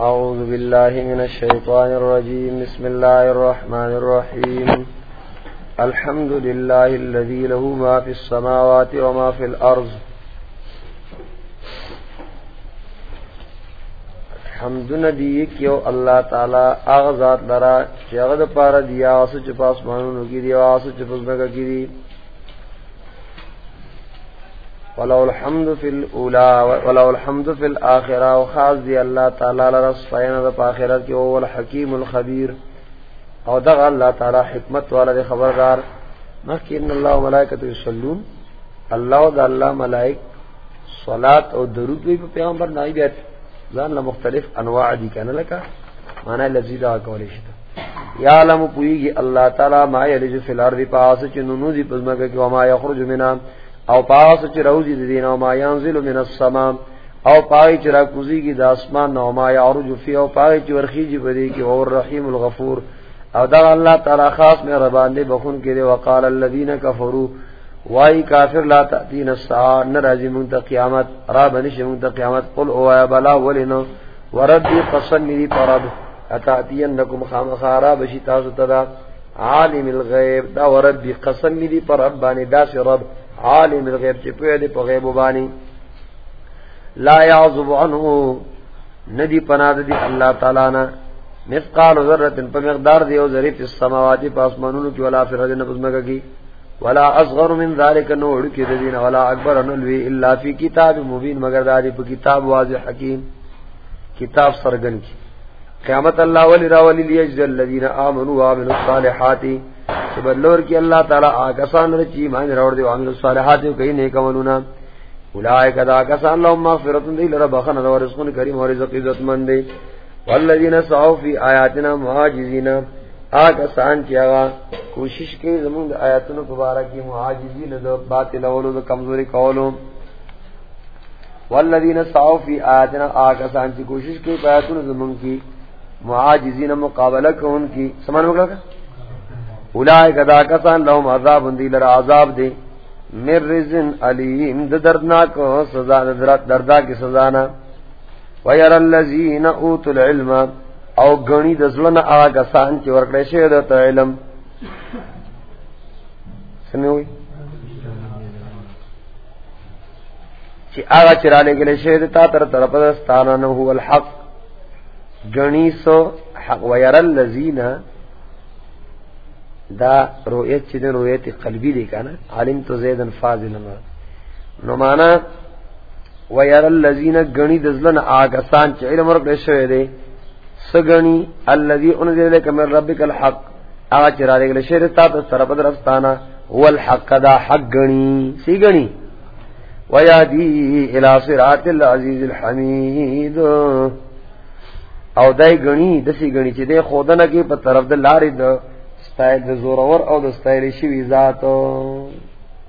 أعوذ بالله من الشيطان الرجيم. بسم الله الرحمن الرحيم. الحمد لله الذي له ما في السماوات وما في الأرض. حمد ندی کیو اللہ تعالی اغذات لرا چغد پار دیا واسو چپاس مانو کی دی واسو چپس بگا کی دی. ولو الحمد في الاولى ولو الحمد في الاخره وخاص دي الله تعالى لرس فين ذا اخرت کی هو الحكيم الخبير. او دغ الله تعالى حکمت والا دي خبردار مکن الله وملائکته يصلون الله او الله ملائک صلات او درود بھی پیغمبر نائی بیت. زان له مختلف انواع دي کنه لکه معنی لفظی دا کولی شته یا علم پویږي الله تعالی ما یلج فی الارض پاس چنونو دی پزماګه کی وما یخرج منها او پاس چ روزی دی دین او ما ينزل من السماء او پای چ را کوزی کی د اسمان نو ما یعرج فی. او پای چ ورخی جی بدی کی او الرحیم الغفور. او دا اللہ تعالی خاص میں ربان دے بخون کے دے. وقال الذين كفروا وائی کافر لا تاتین الساعه نراجی من قیامت. را بنش من قیامت. قل او یا بلا ولنا. وردی قسم میری پرد. اتاتینکم خام خارا بشی تاسو تدا. عالم الغیب. دا وردی قسم میری پر ربانی دا سی رب. عالم الغیب چی پوی دی پا غیب بانی. لا یعظب عنه ندی پناد دی اللہ تعالی نا. مثقال ذرت پا مقدار دیو ذریف السماوات پا اسمانونو کی ولا فی رجن پزمکا کی. ولا اصغر من ذلك نوڑ کی دین ولا اکبر نلوی الا فی کتاب مبین مگر داری پا کتاب واضح حکیم. کتاب سرگن کی. قیامت اللہ ولی را ولی لیجز الذین آمنوا وعملوا الصالحات. سبلور کی اللہ تعالی آکسان رچی مان روڑ دے وعملوا الصالحات کئی نیک عملونا اولائک دا آکسان لهم مغفرت دی، لرا بخن و رزق کریم و رزق عزت مند والذین سعوا فی آیاتنا معاجزین۔ آکسان کیا کوشش کی زمون دا آیاتنا کبارا کی معاجزین دا باطل اولو، دا کمزوری کولو۔ والذین سعوا فی آیاتنا آکسان کی کوشش کی آیاتنا زمون کی معاجزین مقابلہ کو ان کی۔ سمان مکلا کا اولائے کدا کسان لهم عذاب دی، لرا عذاب دے مر رزن علیم، د دردناک سزا دردا کی سزا نا. ویر الذین اوتوا العلم، او غنی د زلن آگا سان چې ورکړې شه د علم. سموي چې هغه چې را لګلې شه د تا تر طرف د ستانه نو هو الحق. غنی سو حق. ویر الذین دا رؤیت چې د رؤیت قلبی دی کنه عالم تو زیدن فاضل نو معنا ویر الذین غنی دزلن آگسان چې علم ورکړې شوی دی سغنی الذی انزل لك من ربک الحق. اغه چې را لګل شوی تا ته سره بدرستانه هو الحق دا حق غنی سی غنی ویادی الى صراط العزیز الحمید. او دای غنی دسی غنی چې د خودنه کې په طرف د لارې د ستایل د زورور او د ستایل شي ذات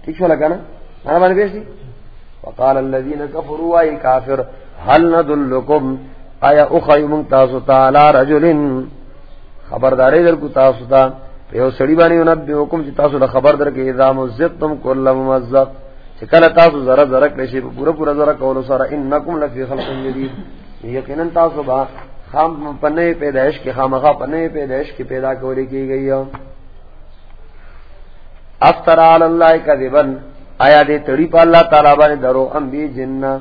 ٹھیک شو لگا نا انا باندې بیسي وقال الذين كفروا اي كافر هل ندلكم ايا اخيم تاسو تعالى رجل؟ خبرداري در کو تاسو تا یو سړی باندې نبي حکم چې تاسو له خبر درکې اذا مزتم كل ممزق. چې کله تاسو زره زره کړئ شي پورا پورا زره کول سره انکم لفی خلق جدید. یقینا تاسو با خام پنے پیدائش کی، خامخا پنے پیدائش کی پیدا کولی کی گئی ہو افتر اللہ کا دیبن آیا دے تڑی پا اللہ تعالیٰ بانے درو ام بی جنہ،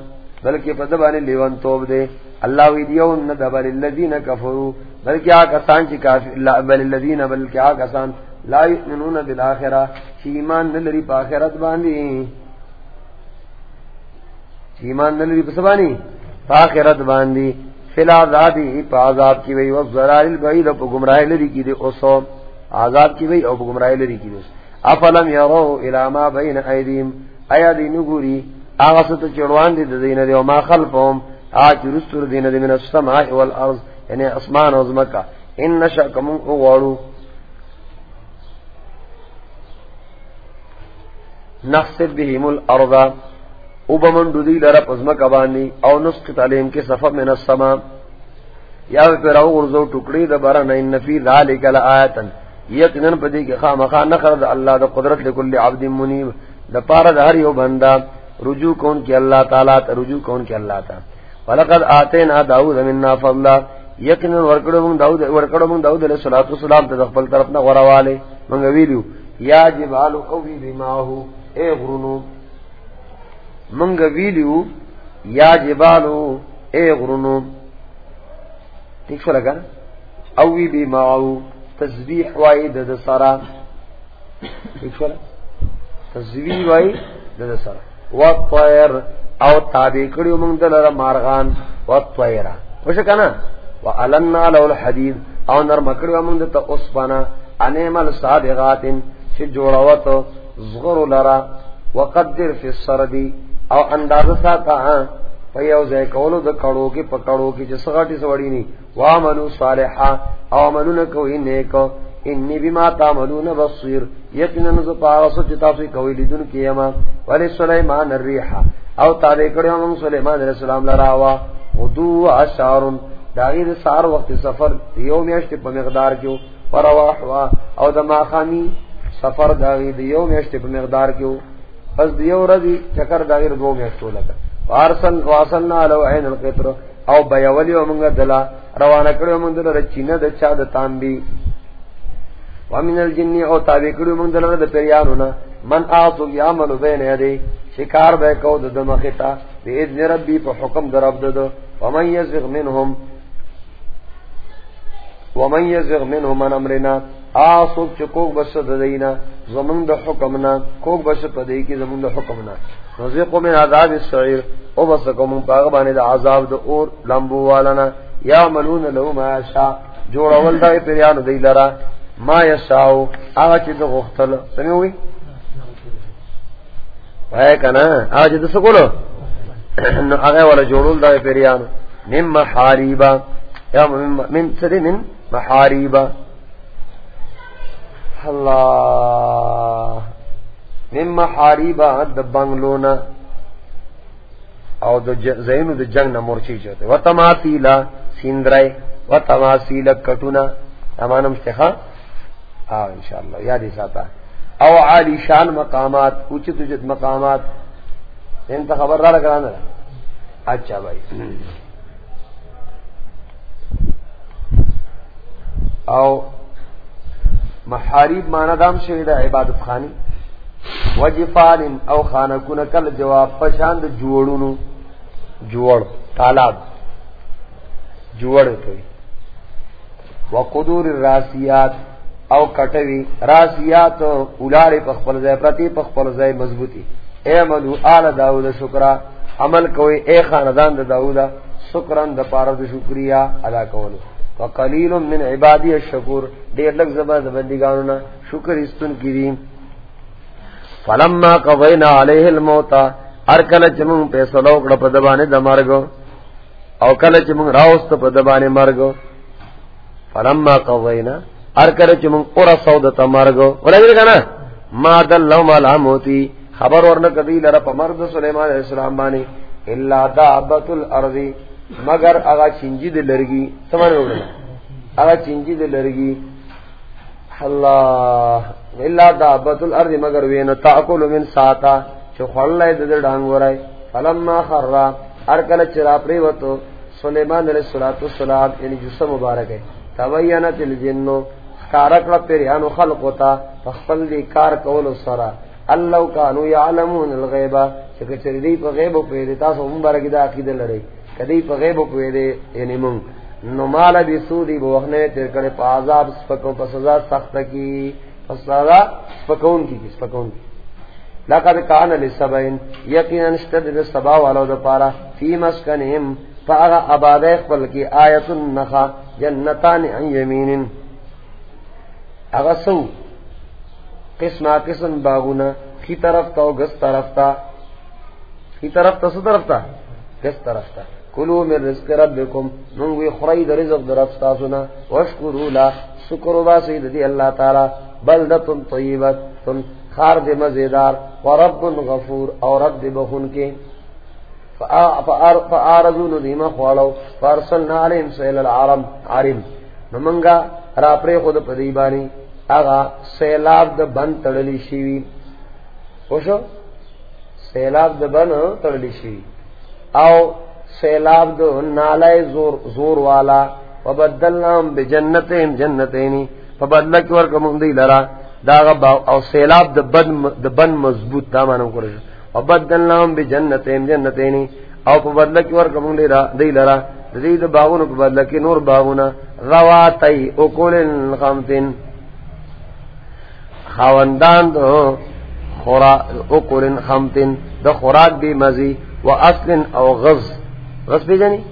بلکہ پا دبانے لیون توب دے۔ اللہ وی دیو ان دبال اللذین کفرو بلکہ آکا سان چی کافی اللہ بل اللذین بلکہ آکا سان لا یؤمنون بالآخرہ۔ چی ایمان نلری پا آخرت باندی چی ایمان نلری پا سبانی؟ پا آخرت باندی فلا عذابی پا عذاب کی وی وزرار البعید پا گمراہ لری کی دے، اسو عذاب کی وی او گمراہ لری کی دے۔ افلم یرو الاما بین ایدیم۔ ایا دی نگوری آغا ست چڑوان دی دین دی وما خلفهم آج رستر دین دی من السماء والارض یعنی اسمان و زمکا ان نشا کمون اغوارو۔ نخصد بهم الارض۔ او بمن دودی لرا پزمک باندی او نسقط علیم کے صفب من السما یا پھر او غرزو ٹکڑی دا برن ان فی ذالک لآیتا یقیناً پدی کہ خام خان نخر دا اللہ دا قدرت لکل عبد منیب۔ دا پارا دا ہر یو بندہ، رجوع کون کی اللہ تعالی تا، رجوع کون کی اللہ تا۔ ولقد آتینا داؤد مننا فضلا یقینا ورکڑو من داؤد، ورکڑو من داؤد علیہ الصلوۃ والسلام تے خپل طرف نہ غرواله من ویلو یا جبال قوی بماهو اے غرونو۔ من ویلو یا جبالو، اے غرونو. ٹھیک شو لگا نا؟ اوی بی بماهو تسبیح وای د سرا ٹھیک شو تسبیح وای د سرا وطیر او تابع کړیو موږ دلته مارغان. وطیر وشه کنه وعلنا له الحديد. او نر مکړیو موږ ته اوس پانا انمل صادقات چې جوړوت زغر لرا وقدر فی السرد. او اندازه ساته په یو ځای کولو د کړو کې پکړو کې چې سغاټي سوړی ني. وامنو صالحا، او عملونه کوي نیکو. انی بما تعملون بصیر. یقینا ز پاوسو چې تاسو کوي لیدون کیما ولی سلیمان الريح او تابع کړو موږ سلیمان علیہ السلام لراوا ودو اشار داغیر سار وقت سفر یو میاشت په مقدار کې پرواح وا او د ماخانی سفر داغیر یو میاشت په مقدار کې پس دیو رضی چکر داغیر دو میاشتو لگا وارسل واسلنا لو عین القطر. او بیولی و دلا. روانه کړو موږ دلته چینه د چا د تانبی ومن الجن او تابع کړو موږ دلته د پیرانو نه من اعطو یعمل بین یدی. شکار به کو د دمختا باذن ربی په حکم درب دد ومن یزغ منهم ومن یزغ منهم من امرنا اعصب چکوک بس دینا زمون د حکمنا کوک بس پدې کې زمون د حکمنا رزق من عذاب السعير او بس کوم پاغ باندې د عذاب د اور لمبو والنا یعملون له ما شاء جوړ اول دا پیرانو دی لرا ما یشاو هغه چې د غختل سموي وای کنه هغه چې د سکولو نو هغه ولا جوړول دا پیرانو مم محاریبا یا من سدی من محاریبا الله من محاریبا د بنگلونا او د زینو د جنگ نه مورچی چته و تماثیلا سیندرای و تماثیل کټونا امانم څخه ها ان شاء الله یاد ساته او عالی شان مقامات، اوچت اوچت مقامات۔ ان ته خبر را لګرانه اچھا بھائی۔ او محاریب مانا دام شوید عبادت خانی. وجفان او خانکون کل جواب پشاند جوڑونو. جوڑ، تالاب. جوڑ توی وقدور الراسیات او کټوی راسیات اولار پخپل ځای پرتی پخپل ځای مضبوطی. اے آل داود شکرا. عمل کوئی، اے خاندان د داوود شکران د پاره د شکریا ادا کولو. وقلیل من عبادی الشکور. ډیر لږ زبر د بندګانو شکر استون کړي فلما قضینا علیه الموت. ار کله چې موږ په سلو کړه په دبانې او کله چې موږ راوست په دبانې مرګ فلما قضینا. ار کله چې موږ اور سود ته مرګ ولګی کنه ما دلوا ما موتی. خبر ورنه کدی لره په مرګ سليمان عليه السلام باندې الا دابت الارض. مگر هغه چنجي د لرګي سمونه وړه هغه چنجي د لرګي الله الا دابت الارض مگر وینه تاکل من ساتا، چو چې خلای د ډنګ ورای فلما خر ار کله چې را پری وته سليمان عليه السلام یعنی جسم مبارک ہے۔ تبینت الجنو کارکړه پیرانو خلق وتا خپل دی کار کول سره الله کانو یعلمون الغیب چې کچری دی په غیب په تاسو مبارک دا عقیده لري کدی په غیب په دې یعنی مونږ نو مال بي سودی بو وخنه تر کړه په عذاب سپکو په سزا سخت کی په سزا سپکون کی کی سپکون کی. لقد کان لسبین یقینا اشتد السبا والو د پارا، فی مسکنیم مسکنهم فاغا اباده خپل کی آیت النخا جنتان عن یمین اغا سو، قسمہ قسم باغونا کی طرف تا و گس طرف تا. کی طرف تا، سو طرف تا؟ گس طرف تا. کلو من رزق ربکم. منگوی خرائی در رزق در افستا سنا وشکرو لا. سکرو با سید دی اللہ تعالی. بلدتن طیبت تن خار دی مزیدار. ورب غفور. او رب دی بخون کے. فآرزو ندیمہ خوالو فارسلنا علیم سیل العالم. عارم. نمنگا را پری خود پدیبانی. اغا سیلاب د بند تړلی شي وشو سیلاب د بن تړلی شي او سیلاب د نالای زور زور والا وبدلناهم بجنتين جنتين فبدل کی ور کوم دی لرا دا او سیلاب د بن د بن مضبوط دا مانو کړی وبدلناهم بجنتين جنتين او په بدل کی ور کوم دی لرا دی لرا د دې د باغونو په بدل کې نور باغونه رواتای او کولن خامتين خاوندان دو خورا او کولن خامتين د خوراک دی مزي و اصل او غز. غز پیجنی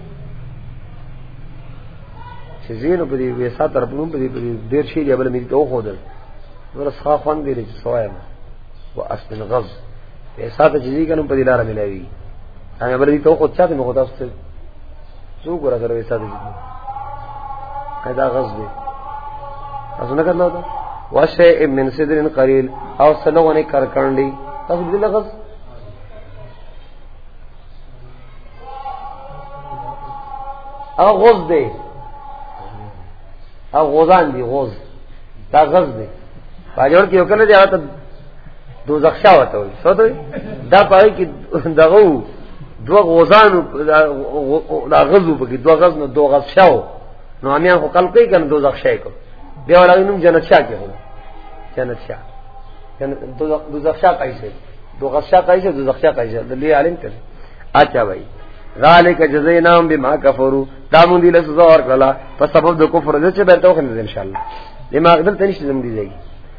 چې زینو په دې وې سات طرف نو په دې په دې ډیر شي دی بل مې ته خو دل ور څخه خوان دی چې سوایم و اصل غز په سات چې دې کنه په دې لار ملوي هغه بل دې ته خو چاته مې خدا ست څو ګور سره وې سات دې کدا غز دی تاسو نه کړنو ته واشه من صدرن قلیل او سلوونه کرکندی تاسو دې لغز او غز دی. او غوزان دی غوز. دا غز دی. باجوړ کې وکړه دی، هغه ته دوزخ شاو ته وي څه ته دا پای کې دغه دو غوزان دا غزو په کې دو غز نو دو غز شاو نو امیان خو کل کوي کنه دوزخ شای کو بیا ولا نوم جنت شاه کې هو جنت شاه. جنت دوزخ شاه کایسه دو غز شاه کایسه دوزخ شاه کایسه د لې عالم کړي اچھا بھائی ذالک جزیناهم بما کفروا. دامون دی لسزا اور کلا پس سبب دو کفر دے چے بیٹھو خن انشاءاللہ دماغ دل تنش زم دی جائے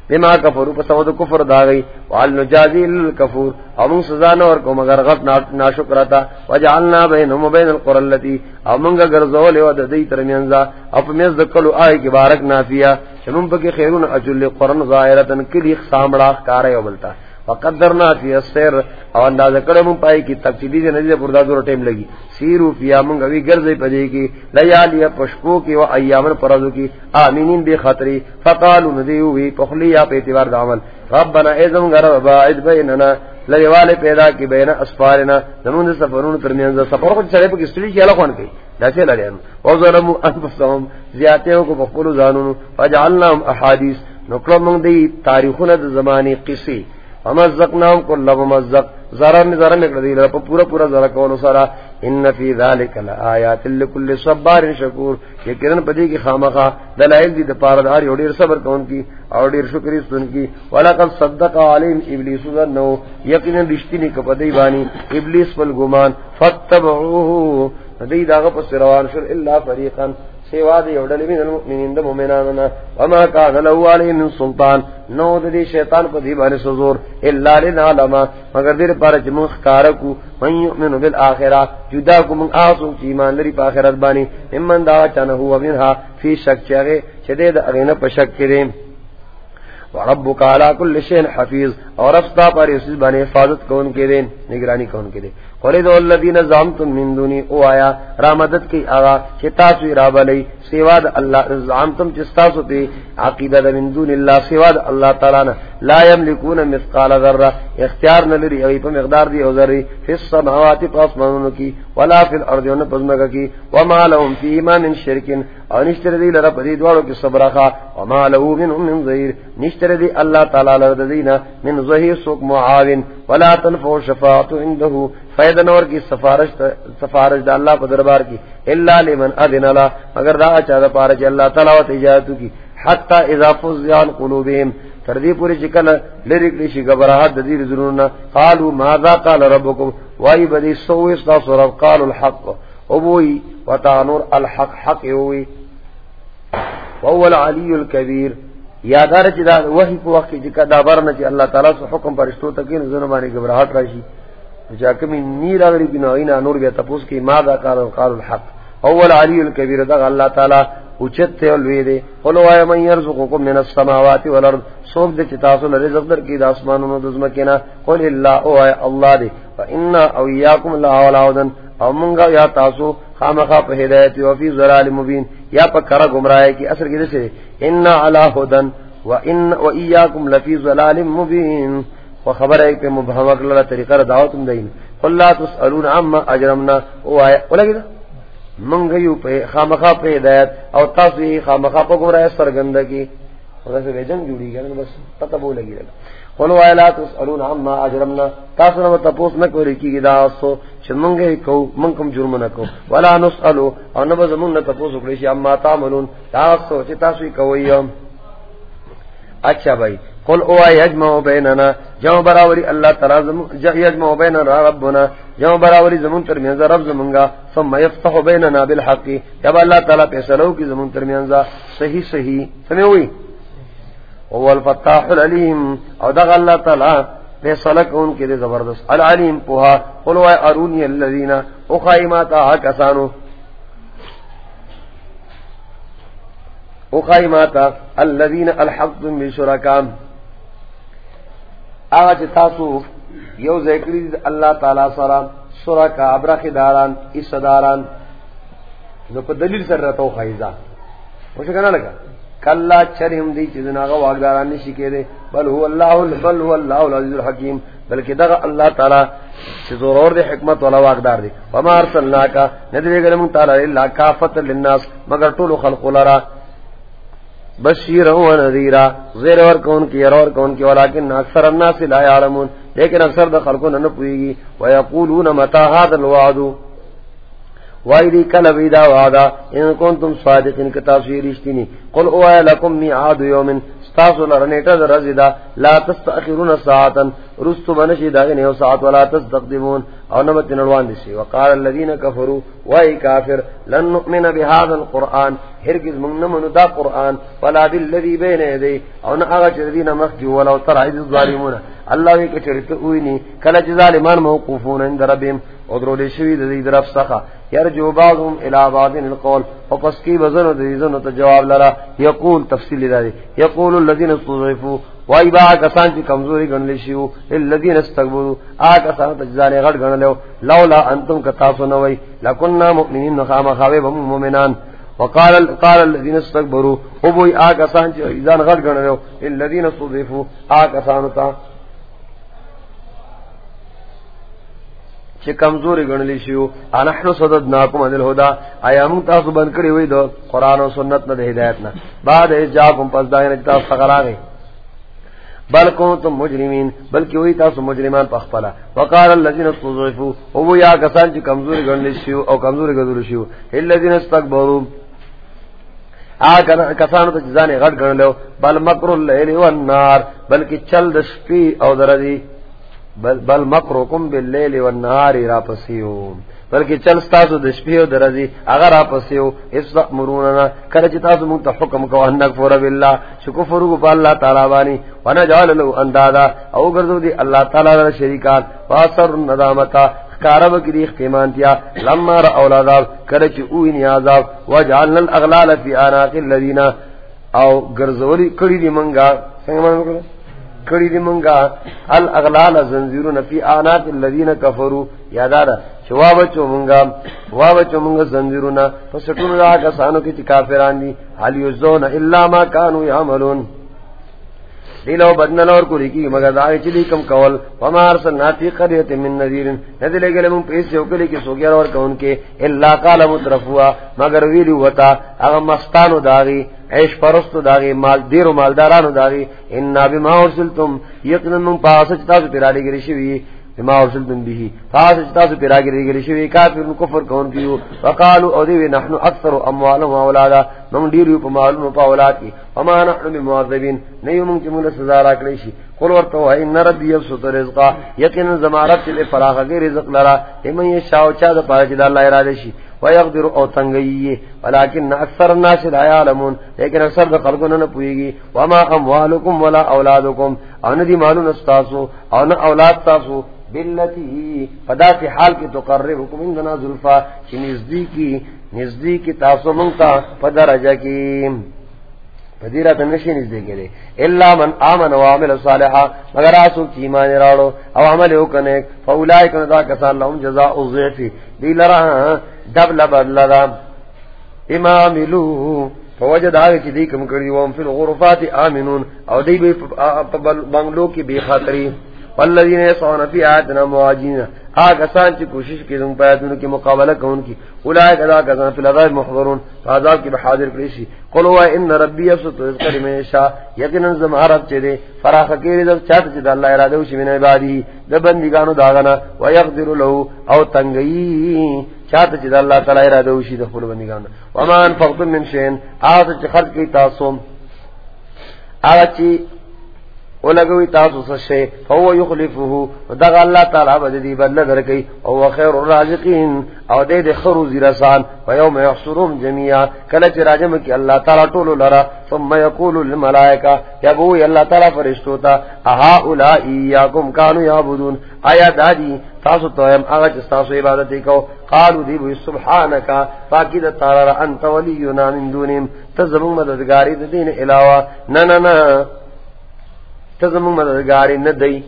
بما کفروا، پس سبب دو کفر دا گئی وعل نجازی للکفور او سزا نہ اور مگر غلط نا شکر تا. وجعلنا بینهم وبین القرى التي او منگا گرزول و د دی ترمیانزا اپ میز دکلو آئے کی بارک نافیہ شنم پکی خیرون اجل قرن ظاہرتن کلی خسامڑا کارے و بلتا فقدرنا فی السیر او انداز کړه مون پای کی تفصیلی دې نزیه پر دادو ټیم لګي. سیرو فیا مونږ وی ګرځي پدې کی لیالی پشکو کی و ایامن پرزو کی امینین به خطری. فقالوا ندیو وی پخلیا په اعتبار د عمل. ربنا اذن غر باعد بیننا. لریواله پیدا کی بین اسفارنا. زمون سفرون ترمیان سفر کو چلے په کستری کی الکون کی داسه لړیان؟ او ظلموا انفسهم. زیاته کو په خپل ځانونو. فجعلناهم احاديث نو کلو دی تاریخونه د زمانه قصې. ومزقناهم كل ممزق ذرا من ذرا نکړه دی په پورا پورا ذرا کولو سره ان فی ذلک لآیات لكل صبار شکور. یقینا پدې کې خامخا. دلائل دي د پاره دار، یو ډیر صبر کون کی او ډیر شکرې سن کی. ولقد صدق علیم ابلیس ذنو یقینا رښتینی کپدې بانی. ابلیس ول ګمان فتبعوه دې داغه پس روان شو الا فریقا. سیوا دی یوډل من المؤمنین د مؤمنانو وما کان له علی من سلطان. نو د دې شیطان په دی باندې سزور. اللہ الا لنعلم. مگر دې پر چې مخ کارکو. من یؤمن بالاخره جدا کو من اسو چې ایمان لري په اخرت باندې همن دا چنه هو منها فی شک چغه چې دې د اغینه په شک کړي وربک علی کل شیء حفیظ. اور افتا پر اس باندې حفاظت کون کې دین نگرانی کون کې دین قلد الذین زعمتم من دونی او آیا، را مدد کی آغا چتا سوی را بلی سواد اللہ، زعمتم چستا سو تی عقیدہ من دون اللہ سواد اللہ تعالی نا. لا یملکون مثقال ذرہ، اختیار نلری اوی پا مقدار دی او ذری فی السماوات پاس منون کی، ولا فی الارض ون پزمکا کی، وما لهم فی ایمان من شرکن. او نشتر دی لرا پدی دوارو کی صبرخا وما له من من ظهیر نشتر دی اللہ تعالی لرد دینا، من ظهیر سوک معاون. ولا تنفو شفاعت عنده. فائدہ نور کی سفارش سفارش دا اللہ پر دربار کی۔ الا لمن اذن لا۔ مگر دا چا دا پارج اللہ تعالی و تجارت کی۔ حتا اذا فزعن قلوبهم تردی پوری چکل لری کلی شی گبرات دیر زرون قالوا ماذا قال ربكم وای بدی سو اس دا سور قال الحق ابوی وتانور الحق، حق ہوئی وهو العلی الكبیر یادار چې دا وحی په وخت کې دا برنه چې الله تعالی سو حکم پرشتو تکین زنه باندې گبرات راشي کمی نیر اغری بنا اینا نور بیا تپوس کی ما دا کار قال الحق. اول علی الکبیر دا اللہ تعالی اوچت تے ولوی دے قلو آیا من یرزقکم من السماوات والارض؟ سوک دے چتاسو لرزق در کی دا اسمانونو دزمکینا قل اللہ او آیا اللہ دے فا انا او ایاکم اللہ والاودن او منگا یا تاسو خامخا پا ہدایتی وفی ظلال مبین. یا پا کرا گمراہ کی اثر کی دسے انا علا ہدن و ایاکم لفی ظلال مبین. و خبر ہے کہ مبہمک اللہ طریقہ دعوت دین اللہ تسالون عما اجرمنا۔ او آیا ولګی دا منګ یو په خامخا په ہدایت او تاسو یې خامخا په ګمراه سرګند کی ورته وجن جوړی کنه بس پتہ بو لګی قل وایلا تسالون عما اجرمنا۔ تاسو نو تاسو نه کوی کی دا اوسو چې مونږه کو مونږ کوم جرم نه کو ولا نسالو او نو زمون نه تاسو کړی شي اما تعملون۔ تاسو چې تاسو کوی اچھا بھائی قل او یجمع بیننا جمع براوری اللہ تعالی زم یجمع بیننا ربنا، جمع براوری زمون ترمیان رب زمونگا ثم یفتح بیننا بالحق. جب اللہ تعالی پیسلو کی زمون ترمیان صحیح صحیح سمعوئی هو الفتاح العلیم. او دغ اللہ تعالی فیصلہ کون کے دے زبردست. العلیم پوہا قلو اے ارونی اللذین اخائماتا کسانو. اخائماتا اللذین الحقتم بشرکام آغا چی تاسو یو ذکری اللہ تعالی سرا سرکا ابرخ داران اس داران نو پا دلیل سر رتو خائزا مجھے کہنا لگا؟ کلا چرم دی چیز ناغا واگداران نشی کے دے بل هو اللہ، بل هو اللہ العزیز الحکیم، بلکہ دغا اللہ تعالی چیز اور دے حکمت والا واگدار دی وما ارسلنا ندوی گلم تعالی اللہ کافت للناس، مگر طول خلق لرا۔ بشیر و نذیرا، زیر اور کون کی اور کون کی، ولیکن اکثر الناس لا يعلمون لیکن اکثر د خلقوں نہ و یقولون متى هذا الوعد؟ وایدی کل ویدا وعدا، ان کنتم صادقین، کتاب سی رشتنی قل او لکم میعاد یوم استاسو لرنیتا در رزیدا لا تستأخرون ساعتا. رستو بنشی داغنی او ساعت ولا تستقدمون. او نمت نلوان دیسی وقال الذین کفروا وای کافر، لن نؤمن بهذا القرآن. هرگز من نمنو دا قرآن. ولا بالذی بین ایدی او ناغا چردین مخجو ولو ترعید الظالمون. اللہ وی کچرت اوینی کل جزالمان موقوفون اند ربیم ادرو لی شوی دی درف سخا یرجو بعضهم الى بعض القول. وپس کی بزن دی زن تو جواب لرا یقول تفصیل دی یقول الذين استضعفوا، وای با کسان چې کمزوري ګڼل شي او الذين استكبروا، آ کسان چې ځان غړ ګڼل لولا انتم کتا سنوي لكنا مؤمنين نخام خوي بم مؤمنان. وقال قال الذين استكبروا، او ابو آ کسان چې ځان غړ ګڼل الذين استضعفوا، آ کسان ته چې کمزوري غنلی شو انحنو صدد صددناکم عن الهدى ايام تاسو بند کړی وې د قران او سنت نه هدایت نه بعد اجابم پس داینه تاسو فقراغه بل کنتم مجرمین. بلکہ وہی تاسو مجرمان پخپلا وقال الذين استضعفوا او یا کسان چې کمزوري غنلی شو او کمزوري غدل شو الذين استكبروا آ کسانو ته ځان غټ غنلو بل مکر الليل والنار. بلکہ چل د شپې او درځي بل بل مکرکم باللیل والنهار را پسیو. بلکہ چل تاسو د شپې او درځي اگر را پسیو. اسمروننا کله چې تاسو مونږ ته حکم کوو ان نکفر بالله. شکفر کو په الله تعالی باندې. وانا جعل له اندادا. او ګرځو دی الله تعالی سره شریکان. واسر ندامتا کارب کی ریخ پیمانتیا لما را اولاد کله چې او نیاز وجعلنا الاغلال فی اناق الذين او ګرځوري کړي دی منګه څنګه مونږ کڑی دی منگا الاغلال زنزیرون فی آنات اللذین کفرو یادارا جواب وابچو منگا وابچو منگا زنزیرون زنجیرون پس ټول را کسانو کې کافران دی حالیو زون اللہ ما کانو یعملون؟ دیلو بدنل اور کوری کی، مگر دای چلی کم کول. ومار سناتی قریت من نذیر ندی لے گلے من پیسے اوکلی کی سوگیر اور کون کے اللہ قال مترفوا مگر ویلی وتا اغه مستانو داغي عیش پرستو داغي مال دیر دیرو مالدارانو داغي ان بما ارسلتم. یقینا من پاس تاسو پیرالی گری شوی. بما ارسلتم به. پاس چتا پیرالی گری شوی کافر کفر کون کیو وقالو او دی نحنو اکثر اموال و اولادا. من ډیر په مالونو په اولاد کې. وما نحن بمعذبين نه یو موږ چې موږ سزا راکړې شي. قل ورته وای ان ربي يبسط رزقا یقینا زمارت چې فراغه کې رزق لرا. هم یې شاو چا د پاره چې د الله اراده شي. ويقدر او تنگي ولكن اكثر الناس لا يعلمون لیکن اکثر د خلکو نه پويږي وما اموالكم ولا اولادكم ان دي مالون استاسو او نه اولاد تاسو. بلتی فدا کی حال کی تو کر رہے تقربكم عندنا زلفا چې نزدیکی نزدیکی تاسو مونږ ته په درجه کې پدیرا تنشی نزدے کے دے اللہ من آمن و عمل صالحا، مگر آسو کی ایمان راڑو او عمل او کنے فولائی کنے دا کسان لهم جزاء الضعفی دی لرا دب لبد لرا اماملو، فوجد آگے چی دی کم کردی، وهم فی الغرفات آمنون، او دی بی بنگلو کی بی خاطری۔ والذین یسعون فی آیاتنا مواجین. آگ اسان چی کوشش کی دن پیاتون کی مقابلہ کون کی. اولائک ادا کزان فی العذاب محضرون. فعذاب کی بحاضر کریشی قلو ہے ان ربی افسط رزق لمن شاء یقینا زما رب چے دے. فراخ کی رزق چاہت چے اللہ ارادہ وش من عبادی. د بندگانو داغنا. و یقدر له او تنگئی. چاہت چے اللہ تعالی ارادہ وش د خپل بندگانو. وما انفقتم من شيء آت چ خرج کی تاسو آچی ولګوي تاسو څه شي او يخلفه دغه الله تعالی به دې بدل درکې او خير الرازقين او دې دې خرو زیرسان. و يوم يحشرهم جميعا کله چې راجم کې الله تعالی ټول لرا ثم يقول للملائکه. يبو الله تعالی فرشتو ته اها اولئي ياكم كانوا يعبدون آیا دادی تاسو ته هم هغه چې تاسو عبادت وکاو قالوا دی وی سبحانك فاقد انت ولينا من دونهم. تزمو مددگاری دین علاوه. نه نه نه. تزم مددگاری نہ دئی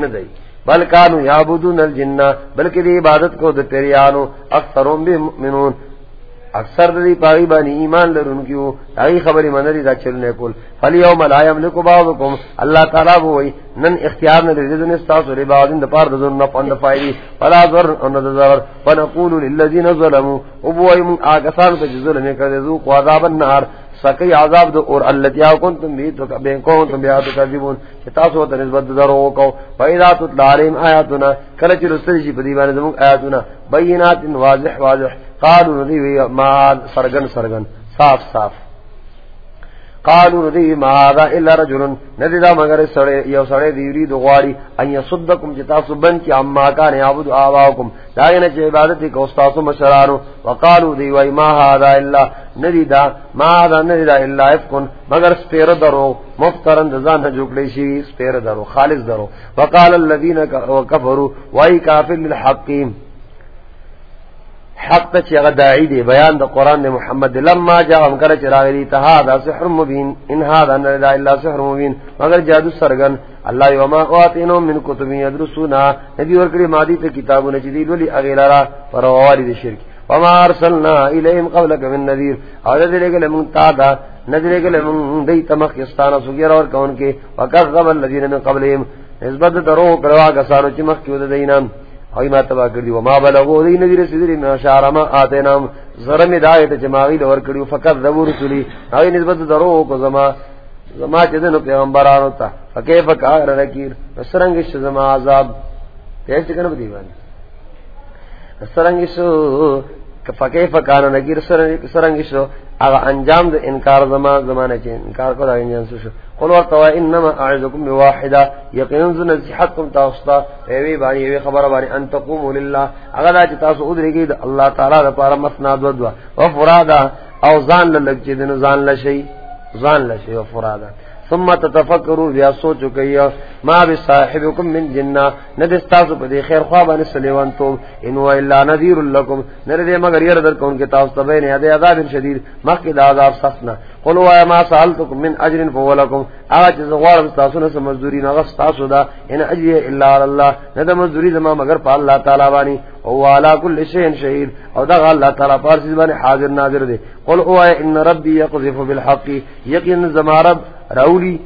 نہ دئی بل کانو یعبدون الجنہ بلکہ دی عبادت کو دے پیریانو اکثرون بھی مؤمنون. اکثر دی پاگی بانی ایمان لرن کیو تاگی خبری منری دا چلنے کل فلی یوم لا یملکو باوکم اللہ تعالیٰ بوئی نن اختیار نہ دے دن استاسو ری باوزن دا پار دزن نفع دا فلا ذر ان دا ذر فنقولو للذین ظلمو ابوئی من آگسان پہ ظلمی کردے ذوق وعذاب النار. سکی عذاب دو اور اللتیا کنتم بھی تو بین کنتم بیا تو کذبون کہ تاسو ته نسبت درو کو پیدا تو تعلیم آیاتنا کله چې رسل شي جی په دی آیاتنا بینات واضح واضح قالوا ندی ما سرگن سرگن صاف صاف قالوا ندی ما هذا الا رجل. ندی دا مگر سړی یو سړی دی یرید غواړي ان يصدکم جتا سبن کی اما کان یعبد اباکم دا نه چې عبادت کو استاسو مشرانو. وقالوا دی وای ما هذا الا ندی دا ما هذا ندی دا الا افکن مگر سپیر درو. مفترن ځان نه جوړلی شي سپیر درو. خالص درو. وقال الذين كفروا وای کافر للحقیم. حق ته چې هغه داعی دی، بیان د قران د محمد لما جاء هم کړه چې راغلی ته دا سحر مبین، ان هذا نه لا الا سحر مبین. مگر جادو سرغن الله یوما قاتینو من کتب یدرسونا. نبی ورکړي مادي ته کتابونه چې دی ولي اغیلرا پروالي د شرک. وما ارسلنا الیهم قبلک من نذیر. او دې لګل مون تا دا نذیر لګل مون دې تمخ یستانه سګیر اور کون کې وکذب الذین من قبلهم. نسبت درو کړه غسانو چې مخ کې ود دینام اوی ما تبا کردی و ما بلغو، دی ندی رسیدی، نا شعر ما آتینام ظرم دایت جماغی دور کردی فقط دبو رسولی. اوی نسبت درو کو زما زما چیزنو پیغمبرانو تا. فکیف کار رکیر؟ نسرنگش زما عذاب. پیش چکن با دیوانی نسرنگش فکیف کار رکیر سرنگش اغا انجام د انکار زما زمانه چې انکار کو دا انجام شو قل ورتوا انما اعذكم بواحده یقینا ذ نصيحتكم تاستا ایوی باندې ایوی خبر باندې ان تقوموا لله. اغا دا چې تاسو ودرېږئ، د الله تعالی لپاره مسنا دو دو او فرادا او ځان لږ چې دین ځان لشي ځان لشي او فرادا ثم تتفکروا بیا سوچو کیا ما بصاحبکم من جنہ ندستاسو پدی خیر خواب ان سلیوان تو، ان و الا نذیر لكم نردے مگر ير در کون کے تاس تبین ادے عذاب شدید مخ دا عذاب سخنا قلوا ما سالتکم من اجر فولکم اج زوار تاسو نہ مزدوری نہ تاسو دا، ان اجر الا الله ند مزدوری زما مگر پا اللہ تعالی وانی او علی کل شیء شهید او دا اللہ تعالی پر سبحان حاضر ناظر دے۔ قل او ان ربی یقذف بالحق، یقین زما رب راولی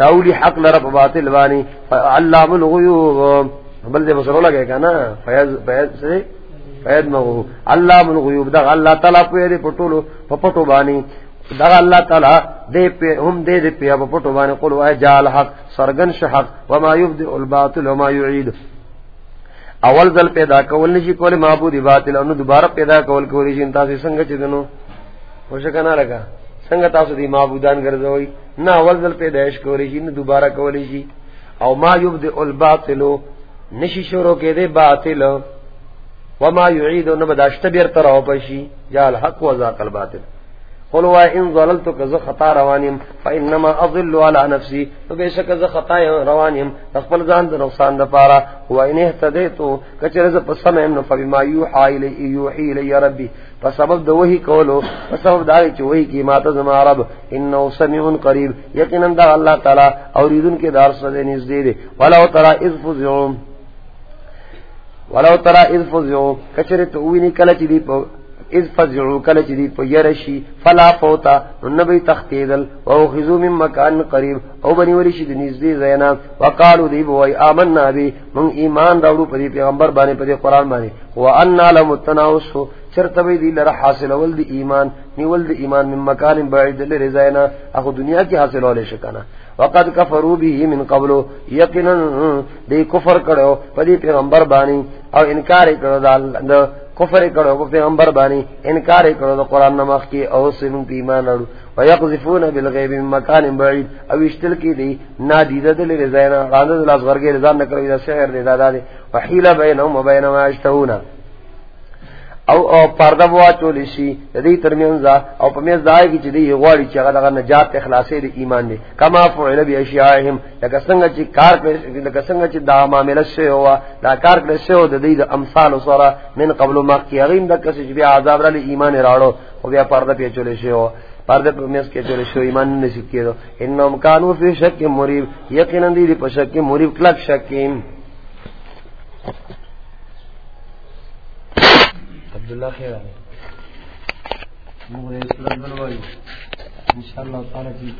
راولی حق لرب باطل بانی. علام الغیوب بل دے بسرو لگے گا نا. فیض فیض سے؟ فیض مغو. علام الغیوب. دا اللہ تعالی پہ دے پٹولو پپٹو بانی. دا اللہ تعالی دے پہ، ہم دے دے پہ پپٹو بانی. قلو، اے جال حق سرگن شحق وما یبدئ الباطل وما یعید اول ذل پیدا کول نشی کول معبود باطل. انو دوبارہ پیدا کول کولی شي تاسو څنګه چدنو خوشکنه لگا څنګه تاسو دی معبودان ګرځوي نه، اول ځل پیدائش کولی شي، نه دوباره کولی شي. او ما یبدئ الباطل نشی شروع کې دے باطل. وما يعيد نہ بداشت بیر تر او پشي جال حق و ذاق الباطل. قلوا ان ضللت كز خطا روانيم فانما اضل على نفسي. فبشك ز خطا روانيم خپل ځان د نقصان د پاره. هو ان اهتديت کچره ز پسمه نو فبما يوحى الي يوحي الي ربي. فسبب د وਹੀ کولو فسبب دا چې وਹੀ کی ماته زما رب انه سميع قريب. یقینا دا الله تعالی اوریدن کې دار سره نږدې دي ولو ترى اذ فزعوا. ولو ترى اذ فزعوا. کچره تو ویني کله چې دی اذ فزعوا کل جدی پو یرشی فلا فوتا نبی تختیدل. و خذو من مکان قریب، او بنی ورشی دنیز دی زینا وقالو دی بوئی آمنا بی. من ایمان راوڑو پدی پیغمبر بانے پدی قرآن بانے وانا لمتناوسو چرتبی دی لرا حاصل ول دی ایمان، نیول دی ایمان من مکان بعید لرزاینا اخو دنیا کی حاصل ہو لے شکانا وقد کفروا به من قبل. یقینا دی کفر کړو پدی پیغمبر بانی او انکار کړو د کفر کړو په پیغمبر بانی انکار کړو د قران نمخ کی او سن ایمان اړو ويقذفون بالغیب من مکان بعید او اشتل کی دی نادیده دل رضاینا غاند لاس ورګه رضا نکړو دا شعر دی دادا دی وحیل بینهم وبین ما اشتهونا او او پرده وا چول شي، د دې ترمنځ او په میز دای کی چې دی غواړي چې هغه نجات اخلاصې د ایمان دی. کما فعل بی اشیاءهم لکه څنګه چې کار کړي لکه څنګه چې دا معاملې شوی هوا دا کار کړي شوی د دې د امثال سره من قبل ما کی غیم د کس چې بیا عذاب را ایمان راړو او بیا پرده پی چول شي او پرده په میز کې چول شي ایمان نه سکیدو انهم کانوا فی شک مریب یقینا دې په شک مریب کلک شکیم عبداللہ خیر آئے ان شاء انشاءاللہ تعالیٰ کی